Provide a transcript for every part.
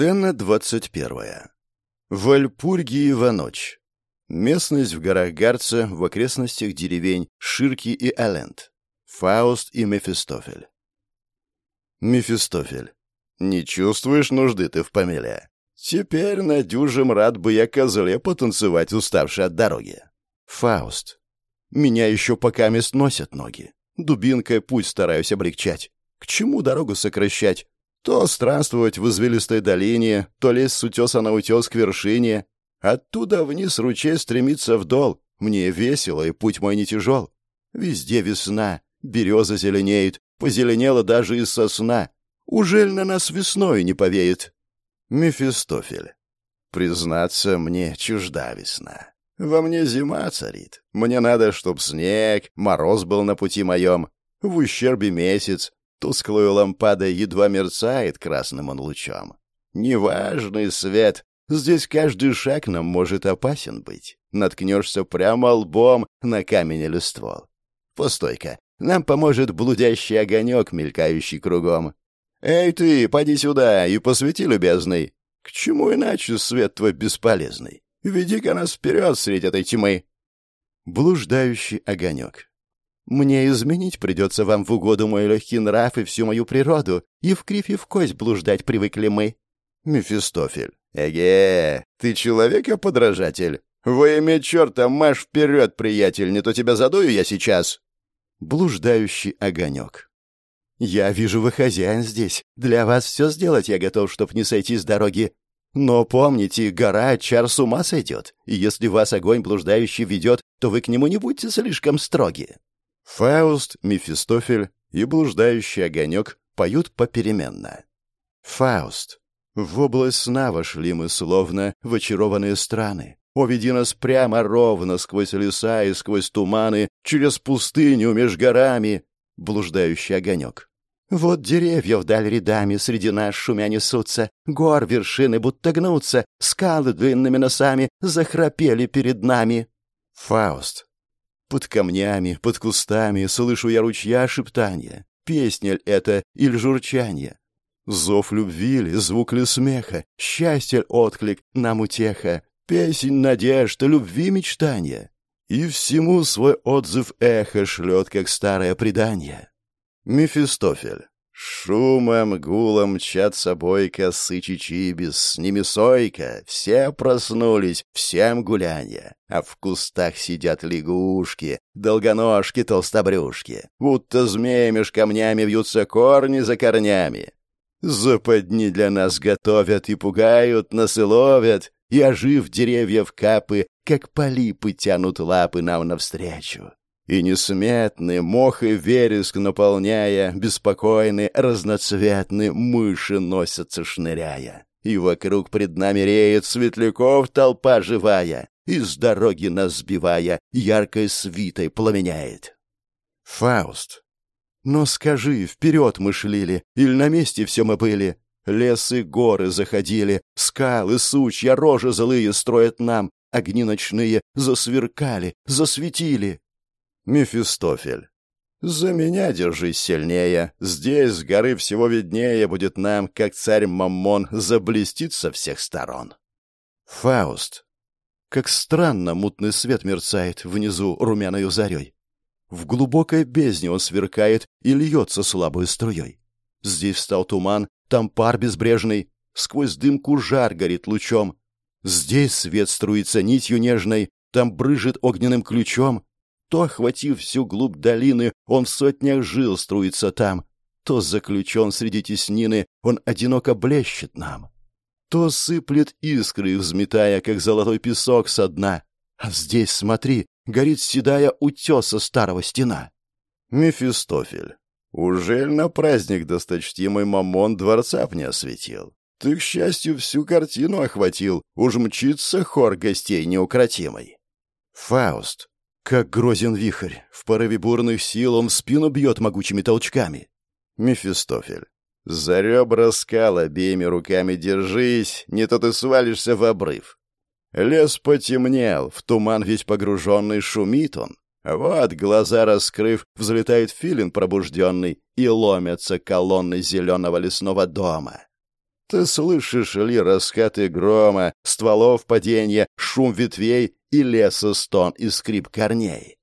Сцена двадцать первая. Вальпургиева ночь. Местность в горах Гарца, в окрестностях деревень Ширки и Эленд. Фауст и Мефистофель. Мефистофель. Не чувствуешь нужды ты в помеле? Теперь на дюжем рад бы я козле потанцевать, уставший от дороги. Фауст. Меня еще пока мест носят ноги. Дубинкой путь стараюсь облегчать. К чему дорогу сокращать? То странствовать в извилистой долине, то лезть с утеса на утес к вершине. Оттуда вниз ручей стремится вдол. Мне весело, и путь мой не тяжел. Везде весна, береза зеленеет, позеленела даже и сосна. Ужель на нас весной не повеет? Мефистофель. Признаться, мне чужда весна. Во мне зима царит. Мне надо, чтоб снег, мороз был на пути моем, в ущербе месяц, Тусклую лампадой едва мерцает красным он лучом. Неважный свет. Здесь каждый шаг нам может опасен быть. Наткнешься прямо лбом на камень или ствол. Постой-ка, нам поможет блудящий огонек, мелькающий кругом. Эй ты, поди сюда и посвети, любезный. К чему иначе свет твой бесполезный? Веди-ка нас вперед средь этой тьмы. Блуждающий огонек. Мне изменить придется вам в угоду мой легкий нрав и всю мою природу, и в кривь и в кость блуждать привыкли мы». Мефистофель. «Эге, ты человека-подражатель? Во имя черта, марш вперед, приятель, не то тебя задую я сейчас!» Блуждающий огонек. «Я вижу, вы хозяин здесь. Для вас все сделать я готов, чтоб не сойти с дороги. Но помните, гора чар с ума сойдет, и если вас огонь блуждающий ведет, то вы к нему не будьте слишком строги». Фауст, Мефистофель и блуждающий огонек поют попеременно. Фауст. В область сна вошли мы словно в очарованные страны. Уведи нас прямо ровно сквозь леса и сквозь туманы, через пустыню меж горами. Блуждающий огонек. Вот деревья вдаль рядами среди нас шумя несутся, гор вершины будто гнутся, скалы длинными носами захрапели перед нами. Фауст. Под камнями, под кустами слышу я ручья шептания. Песня ль это или журчание? Зов любви ли, звук ли смеха, счастье отклик, нам утеха, песень надежд, любви мечтания. И всему свой отзыв эхо шлет, как старое предание. Мефистофель. Шумом, гулом мчат собой косы чичибис, с ними сойка, все проснулись, всем гулянье. А в кустах сидят лягушки, долгоножки, толстобрюшки, будто змеи меж камнями вьются корни за корнями. Западни для нас готовят и пугают, нас и ловят, и, ожив деревьев капы, как полипы тянут лапы нам навстречу и несметный мох и вереск наполняя, беспокойный, разноцветный, мыши носятся шныряя. И вокруг пред нами реет светляков толпа живая, и с дороги нас сбивая, яркой свитой пламеняет. Фауст. Но скажи, вперед мы шлили, или на месте все мы были? Лес и горы заходили, скалы, сучья, рожи злые строят нам, огни ночные засверкали, засветили. Мефистофель. «За меня держись сильнее. Здесь с горы всего виднее будет нам, как царь Маммон заблестит со всех сторон». Фауст. Как странно мутный свет мерцает внизу румяной зарей. В глубокой бездне он сверкает и льется слабой струей. Здесь встал туман, там пар безбрежный, сквозь дымку жар горит лучом. Здесь свет струится нитью нежной, там брыжет огненным ключом, то, охватив всю глубь долины, он в сотнях жил струится там, то заключен среди теснины, он одиноко блещет нам. То сыплет искры, взметая, как золотой песок со дна. А здесь, смотри, горит седая утеса старого стена. Мефистофель. Ужель на праздник досточтимый Мамон дворца б не осветил? Ты, к счастью, всю картину охватил, уж мчится хор гостей неукротимый. Фауст. Как грозен вихрь, в порыве бурных сил он в спину бьет могучими толчками. Мефистофель. За ребра скал обеими руками держись, не то ты свалишься в обрыв. Лес потемнел, в туман весь погруженный шумит он. Вот, глаза раскрыв, взлетает филин пробужденный, и ломятся колонны зеленого лесного дома. Ты слышишь ли раскаты грома, стволов падения, шум ветвей и леса стон и скрип корней?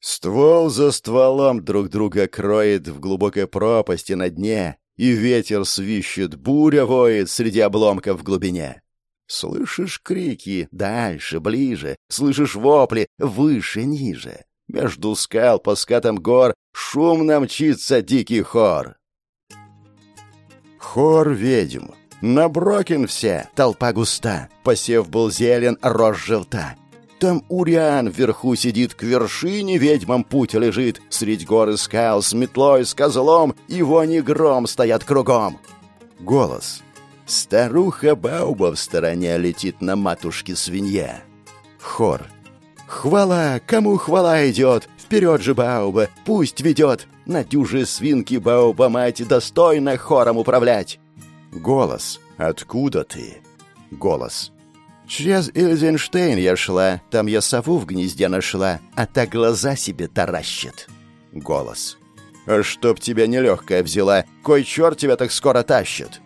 Ствол за стволом друг друга кроет в глубокой пропасти на дне, и ветер свищет, буря воет среди обломков в глубине. Слышишь крики дальше, ближе, слышишь вопли выше, ниже. Между скал по скатам гор шумно мчится дикий хор. Хор ведьм. На Брокин все, толпа густа. Посев был зелен, рожь желта. Там Уриан вверху сидит, к вершине ведьмам путь лежит. Средь горы скал с метлой, с козлом, его не гром стоят кругом. Голос. Старуха Бауба в стороне летит на матушке свинья. Хор. Хвала, кому хвала идет, вперед же Бауба, пусть ведет. На дюже свинки Бауба мать достойно хором управлять. Голос. Откуда ты? Голос. Через Ильзенштейн я шла, там я сову в гнезде нашла, а та глаза себе таращит. Голос. А чтоб тебя нелегкая взяла, кой черт тебя так скоро тащит?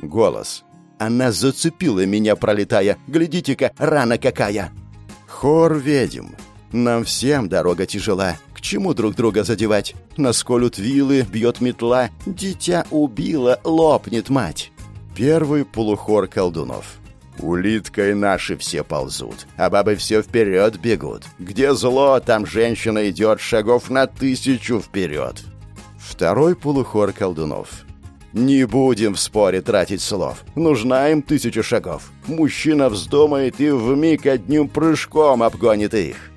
Голос. Она зацепила меня, пролетая. Глядите-ка, рана какая. Хор ведьм. Нам всем дорога тяжела. Чему друг друга задевать? Нас колют вилы, бьет метла. Дитя убила, лопнет мать. Первый полухор колдунов. Улиткой наши все ползут, а бабы все вперед бегут. Где зло, там женщина идет шагов на тысячу вперед. Второй полухор колдунов. Не будем в споре тратить слов. Нужна им тысяча шагов. Мужчина вздумает и вмиг одним прыжком обгонит их.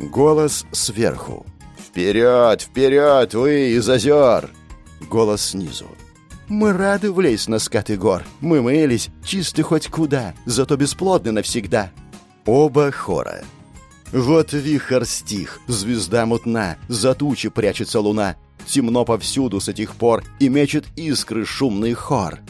Голос сверху. «Вперед, вперед, вы из озер!» Голос снизу. Мы рады влезть на скаты гор. Мы мылись, чисты хоть куда, зато бесплодны навсегда. Оба хора. Вот вихор стих, звезда мутна, за тучи прячется луна. Темно повсюду с этих пор, и мечет искры шумный хор.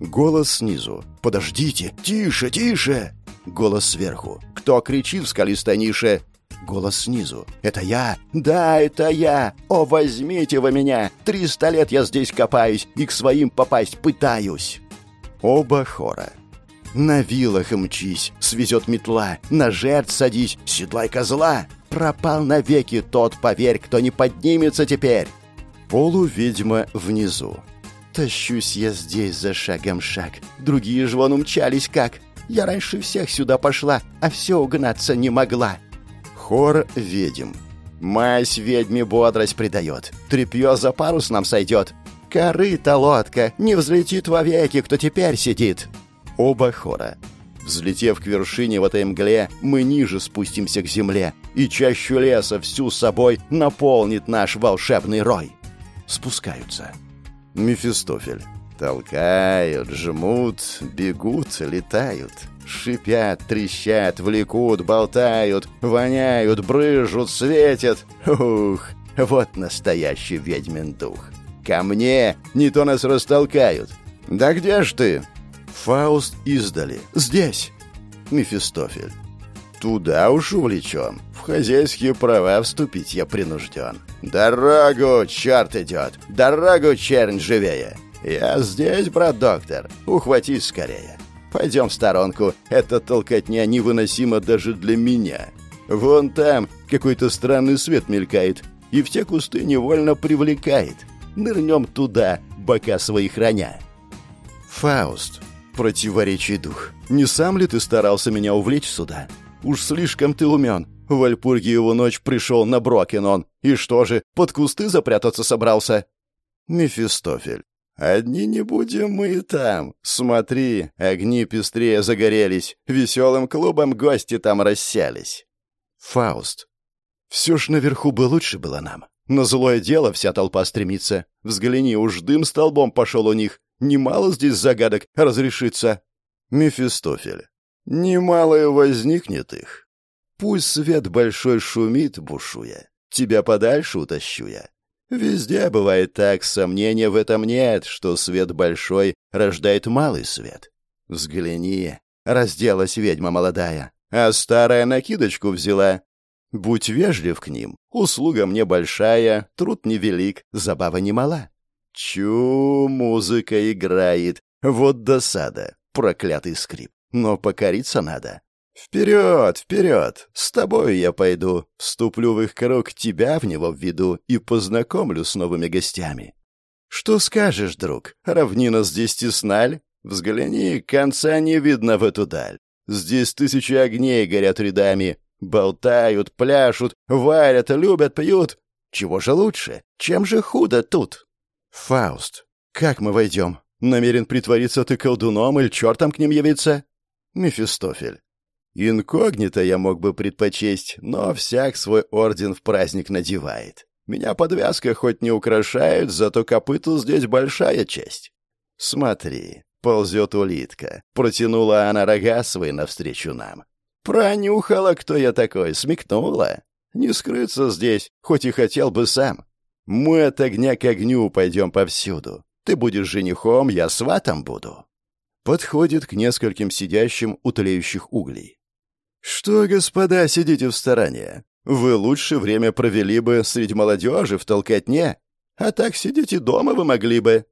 Голос снизу. «Подождите! Тише, тише!» Голос сверху. «Кто кричит в скалистой нише? Голос снизу. «Это я! Да, это я! О, возьмите вы меня! Триста лет я здесь копаюсь и к своим попасть пытаюсь!» Оба хора. «На вилах мчись, свезет метла, на жертв садись, седлай козла! Пропал навеки тот, поверь, кто не поднимется теперь!» Полуведьма внизу. «Тащусь я здесь за шагом шаг, другие ж вон умчались как!» Я раньше всех сюда пошла, а все угнаться не могла. Хор ведьм. Мазь ведьме бодрость придает. Трепье за парус нам сойдет. Корыта лодка, не взлетит вовеки, кто теперь сидит. Оба хора. Взлетев к вершине в этой мгле, мы ниже спустимся к земле, и чащу леса всю собой наполнит наш волшебный рой. Спускаются. Мефистофель. Толкают, жмут, бегут, летают. Шипят, трещат, влекут, болтают, воняют, брыжут, светят. Ух, вот настоящий ведьмин дух. Ко мне, не то нас растолкают. Да где ж ты? Фауст издали. Здесь. Мефистофель. Туда уж увлечен. В хозяйские права вступить я принужден. Дорогу, черт идет! Дорогу, чернь живее! Я здесь, брат доктор. Ухватись скорее. Пойдем в сторонку. Эта толкотня невыносима даже для меня. Вон там какой-то странный свет мелькает, и в те кусты невольно привлекает. Нырнем туда, бока свои храня. Фауст, противоречий дух, не сам ли ты старался меня увлечь сюда? Уж слишком ты умен. В Вальпургиеву ночь пришел на Брокенон. И что же, под кусты запрятаться собрался? Мефистофель. Одни не будем мы и там. Смотри, огни пестрее загорелись, веселым клубом гости там расселись. Фауст. Все ж наверху бы лучше было нам. На злое дело вся толпа стремится. Взгляни, уж дым столбом пошел у них. Немало здесь загадок разрешится. Мефистофель. Немало и возникнет их. Пусть свет большой шумит, бушуя. Тебя подальше утащу я. Везде бывает так, сомнения в этом нет, что свет большой рождает малый свет. Взгляни, разделась ведьма молодая, а старая накидочку взяла. Будь вежлив к ним, услуга мне большая, труд невелик, забава немала. Чу, музыка играет, Вот досада, проклятый скрип. Но покориться надо. «Вперед, вперед! С тобой я пойду. Вступлю в их круг, тебя в него введу и познакомлю с новыми гостями. Что скажешь, друг? Равнина здесь тесналь? Взгляни, конца не видно в эту даль. Здесь тысячи огней горят рядами. Болтают, пляшут, варят, любят, пьют. Чего же лучше? Чем же худо тут? Фауст, как мы войдем? Намерен притвориться ты колдуном или чертом к ним явиться? Мефистофель. Инкогнито я мог бы предпочесть, но всяк свой орден в праздник надевает. Меня подвязка хоть не украшает, зато копыту здесь большая честь. Смотри, ползет улитка. Протянула она рога свои навстречу нам. Пронюхала, кто я такой, смекнула. Не скрыться здесь, хоть и хотел бы сам. Мы от огня к огню пойдем повсюду. Ты будешь женихом, я сватом буду. Подходит к нескольким сидящим у углей. «Что, господа, сидите в стороне? Вы лучше время провели бы среди молодежи в толкотне, а так сидите дома вы могли бы».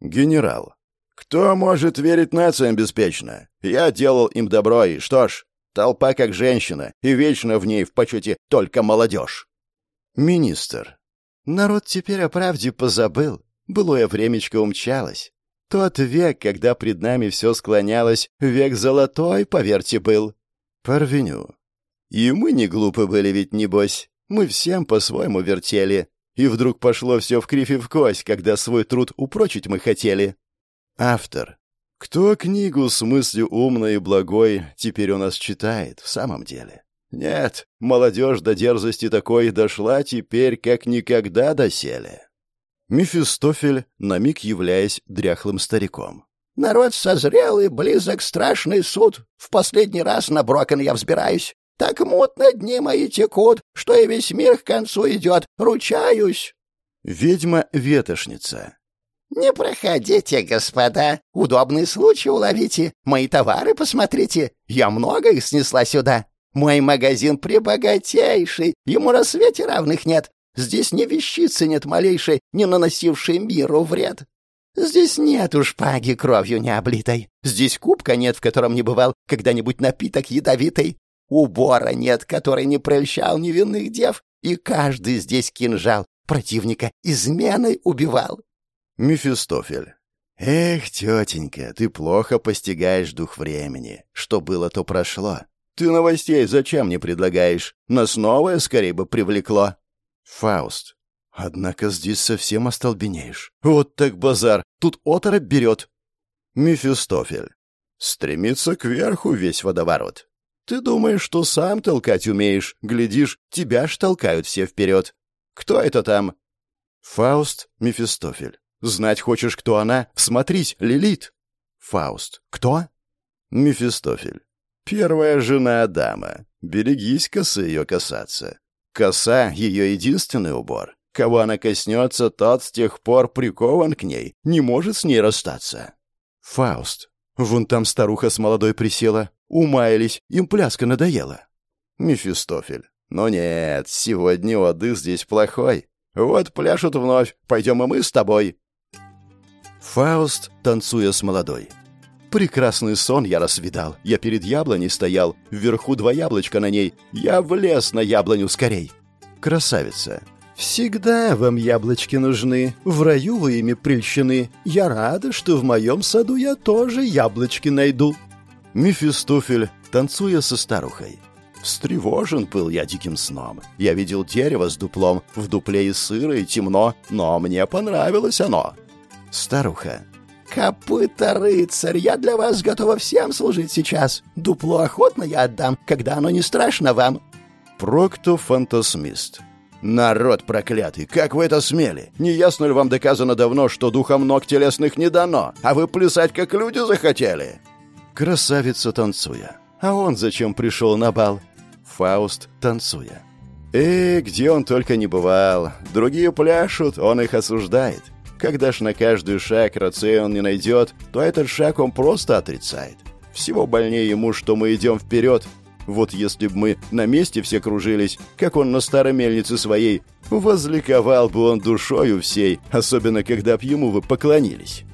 «Генерал, кто может верить нациям беспечно? Я делал им добро, и что ж, толпа как женщина, и вечно в ней в почете только молодежь». «Министр, народ теперь о правде позабыл, былое времечко умчалось. Тот век, когда пред нами все склонялось, век золотой, поверьте, был. Парвеню. И мы не глупы были ведь, небось. Мы всем по-своему вертели. И вдруг пошло все в кривь и в кость, когда свой труд упрочить мы хотели. Автор. Кто книгу с мыслью умной и благой теперь у нас читает в самом деле? Нет, молодежь до дерзости такой дошла теперь, как никогда доселе. Мефистофель, на миг являясь дряхлым стариком. Народ созрел и близок страшный суд. В последний раз на Брокен я взбираюсь. Так мутно дни мои текут, что и весь мир к концу идет. Ручаюсь. Ведьма-ветошница. «Не проходите, господа. Удобный случай уловите. Мои товары посмотрите. Я много их снесла сюда. Мой магазин прибогатейший. Ему на свете равных нет. Здесь ни вещицы нет малейшей, не наносившей миру вред. Здесь нету шпаги кровью не облитой. Здесь кубка нет, в котором не бывал когда-нибудь напиток ядовитый. Убора нет, который не прельщал невинных дев. И каждый здесь кинжал противника изменой убивал. Мефистофель. Эх, тетенька, ты плохо постигаешь дух времени. Что было, то прошло. Ты новостей зачем не предлагаешь? Нас новое скорее бы привлекло. Фауст. Однако здесь совсем остолбенеешь. Вот так базар, тут оторопь берет. Мефистофель. Стремится кверху весь водоворот. Ты думаешь, что сам толкать умеешь, глядишь, тебя ж толкают все вперед. Кто это там? Фауст Мефистофель. Знать хочешь, кто она? Всмотрись, Лилит. Фауст. Кто? Мефистофель. Первая жена Адама. Берегись косы ее касаться. Коса — ее единственный убор. Кого она коснется, тот с тех пор прикован к ней, не может с ней расстаться. Фауст. Вон там старуха с молодой присела. Умаялись, им пляска надоела. Мефистофель. Но нет, сегодня отдых здесь плохой. Вот пляшут вновь, пойдем и мы с тобой. Фауст, танцуя с молодой. Прекрасный сон я рассвидал. Я перед яблоней стоял, вверху два яблочка на ней. Я влез на яблоню скорей. Красавица. «Всегда вам яблочки нужны, в раю вы ими прельщены. Я рада, что в моем саду я тоже яблочки найду». Мефистофель, танцуя со старухой. Встревожен был я диким сном. Я видел дерево с дуплом, в дупле и сыро, и темно, но мне понравилось оно. Старуха. «Копыта, рыцарь, я для вас готова всем служить сейчас. Дупло охотно я отдам, когда оно не страшно вам». Проктофантасмист. «Народ проклятый, как вы это смели? Не ясно ли вам доказано давно, что духом ног телесных не дано, а вы плясать как люди захотели?» Красавица танцуя. А он зачем пришел на бал? Фауст танцуя. Эй, где он только не бывал. Другие пляшут, он их осуждает. Когда ж на каждый шаг рацию он не найдет, то этот шаг он просто отрицает. Всего больнее ему, что мы идем вперед, вот если бы мы на месте все кружились, как он на старой мельнице своей, возликовал бы он душою всей, особенно когда б ему вы поклонились.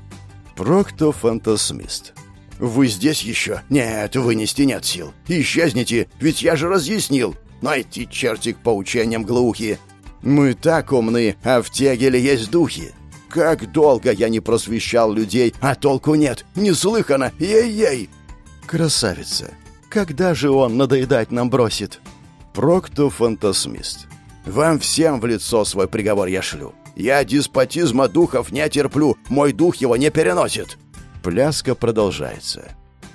Проктофантасмист. «Вы здесь еще? Нет, вынести нет сил. Исчезните, ведь я же разъяснил. Найти чертик по учениям глухи. Мы так умны, а в Тегеле есть духи. Как долго я не просвещал людей, а толку нет. Неслыханно. Ей-ей!» «Красавица! Когда же он надоедать нам бросит?» Проктофантасмист. «Вам всем в лицо свой приговор я шлю. Я деспотизма духов не терплю, мой дух его не переносит». Пляска продолжается.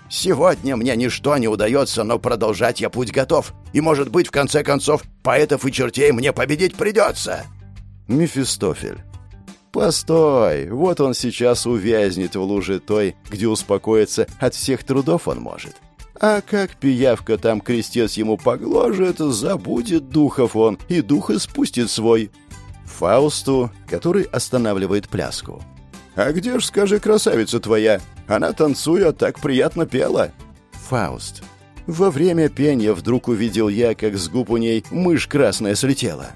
«Сегодня мне ничто не удается, но продолжать я путь готов. И, может быть, в конце концов, поэтов и чертей мне победить придется». Мефистофель. «Постой, вот он сейчас увязнет в луже той, где успокоиться от всех трудов он может. А как пиявка там крестец ему погложит, забудет духов он, и дух испустит свой. Фаусту, который останавливает пляску. «А где ж, скажи, красавица твоя? Она, танцуя, так приятно пела». Фауст. Во время пения вдруг увидел я, как с губ у ней мышь красная слетела.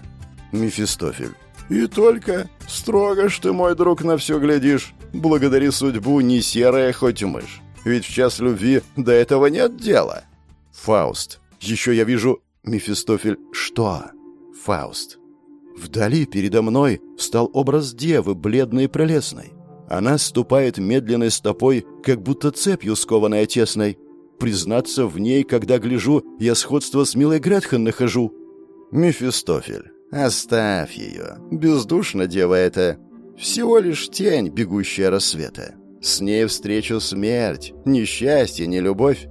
Мефистофель. «И только строго ж ты, мой друг, на все глядишь. Благодари судьбу, не серая хоть мышь. Ведь в час любви до этого нет дела». Фауст. «Еще я вижу...» Мефистофель. «Что?» Фауст. Вдали передо мной встал образ девы, бледной и прелестной. Она ступает медленной стопой, как будто цепью скованной тесной. Признаться в ней, когда гляжу, я сходство с милой Гретхен нахожу. Мефистофель. Оставь ее. Бездушна дева эта. Всего лишь тень, бегущая рассвета. С ней встречу смерть, ни счастье, ни любовь.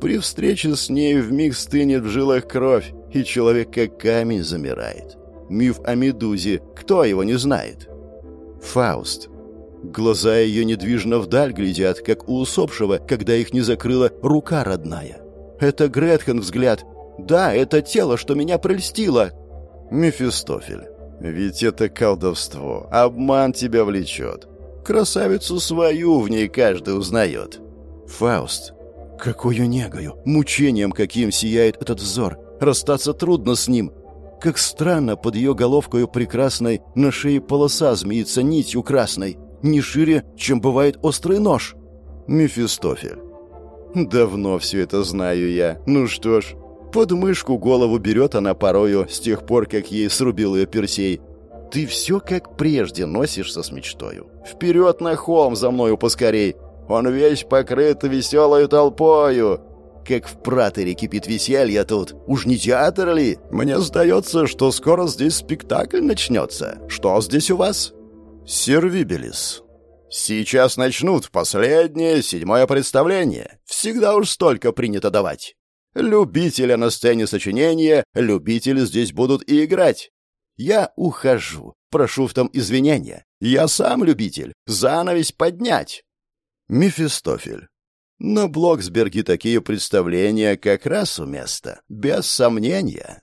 При встрече с ней вмиг стынет в жилах кровь, и человек как камень замирает. Миф о Медузе. Кто его не знает? Фауст. Глаза ее недвижно вдаль глядят, как у усопшего, когда их не закрыла рука родная. Это Гретхен взгляд. Да, это тело, что меня прельстило. Мефистофель. Ведь это колдовство. Обман тебя влечет. Красавицу свою в ней каждый узнает. Фауст. Какую негою, мучением каким сияет этот взор. Расстаться трудно с ним. Как странно под ее головкою прекрасной на шее полоса змеится нитью красной, не шире, чем бывает острый нож. Мефистофель. Давно все это знаю я. Ну что ж, под мышку голову берет она порою с тех пор, как ей срубил ее Персей. Ты все как прежде носишься с мечтою. Вперед на холм за мною поскорей. Он весь покрыт веселою толпою. Как в пратере кипит веселье тут. Уж не театр ли? Мне сдается, что скоро здесь спектакль начнется. Что здесь у вас? Сервибелис. Сейчас начнут последнее, седьмое представление. Всегда уж столько принято давать. Любителя на сцене сочинения, любители здесь будут и играть. Я ухожу. Прошу в том извинения. Я сам любитель. Занавесь поднять. Мефистофель. На Блоксберге такие представления как раз у места, без сомнения.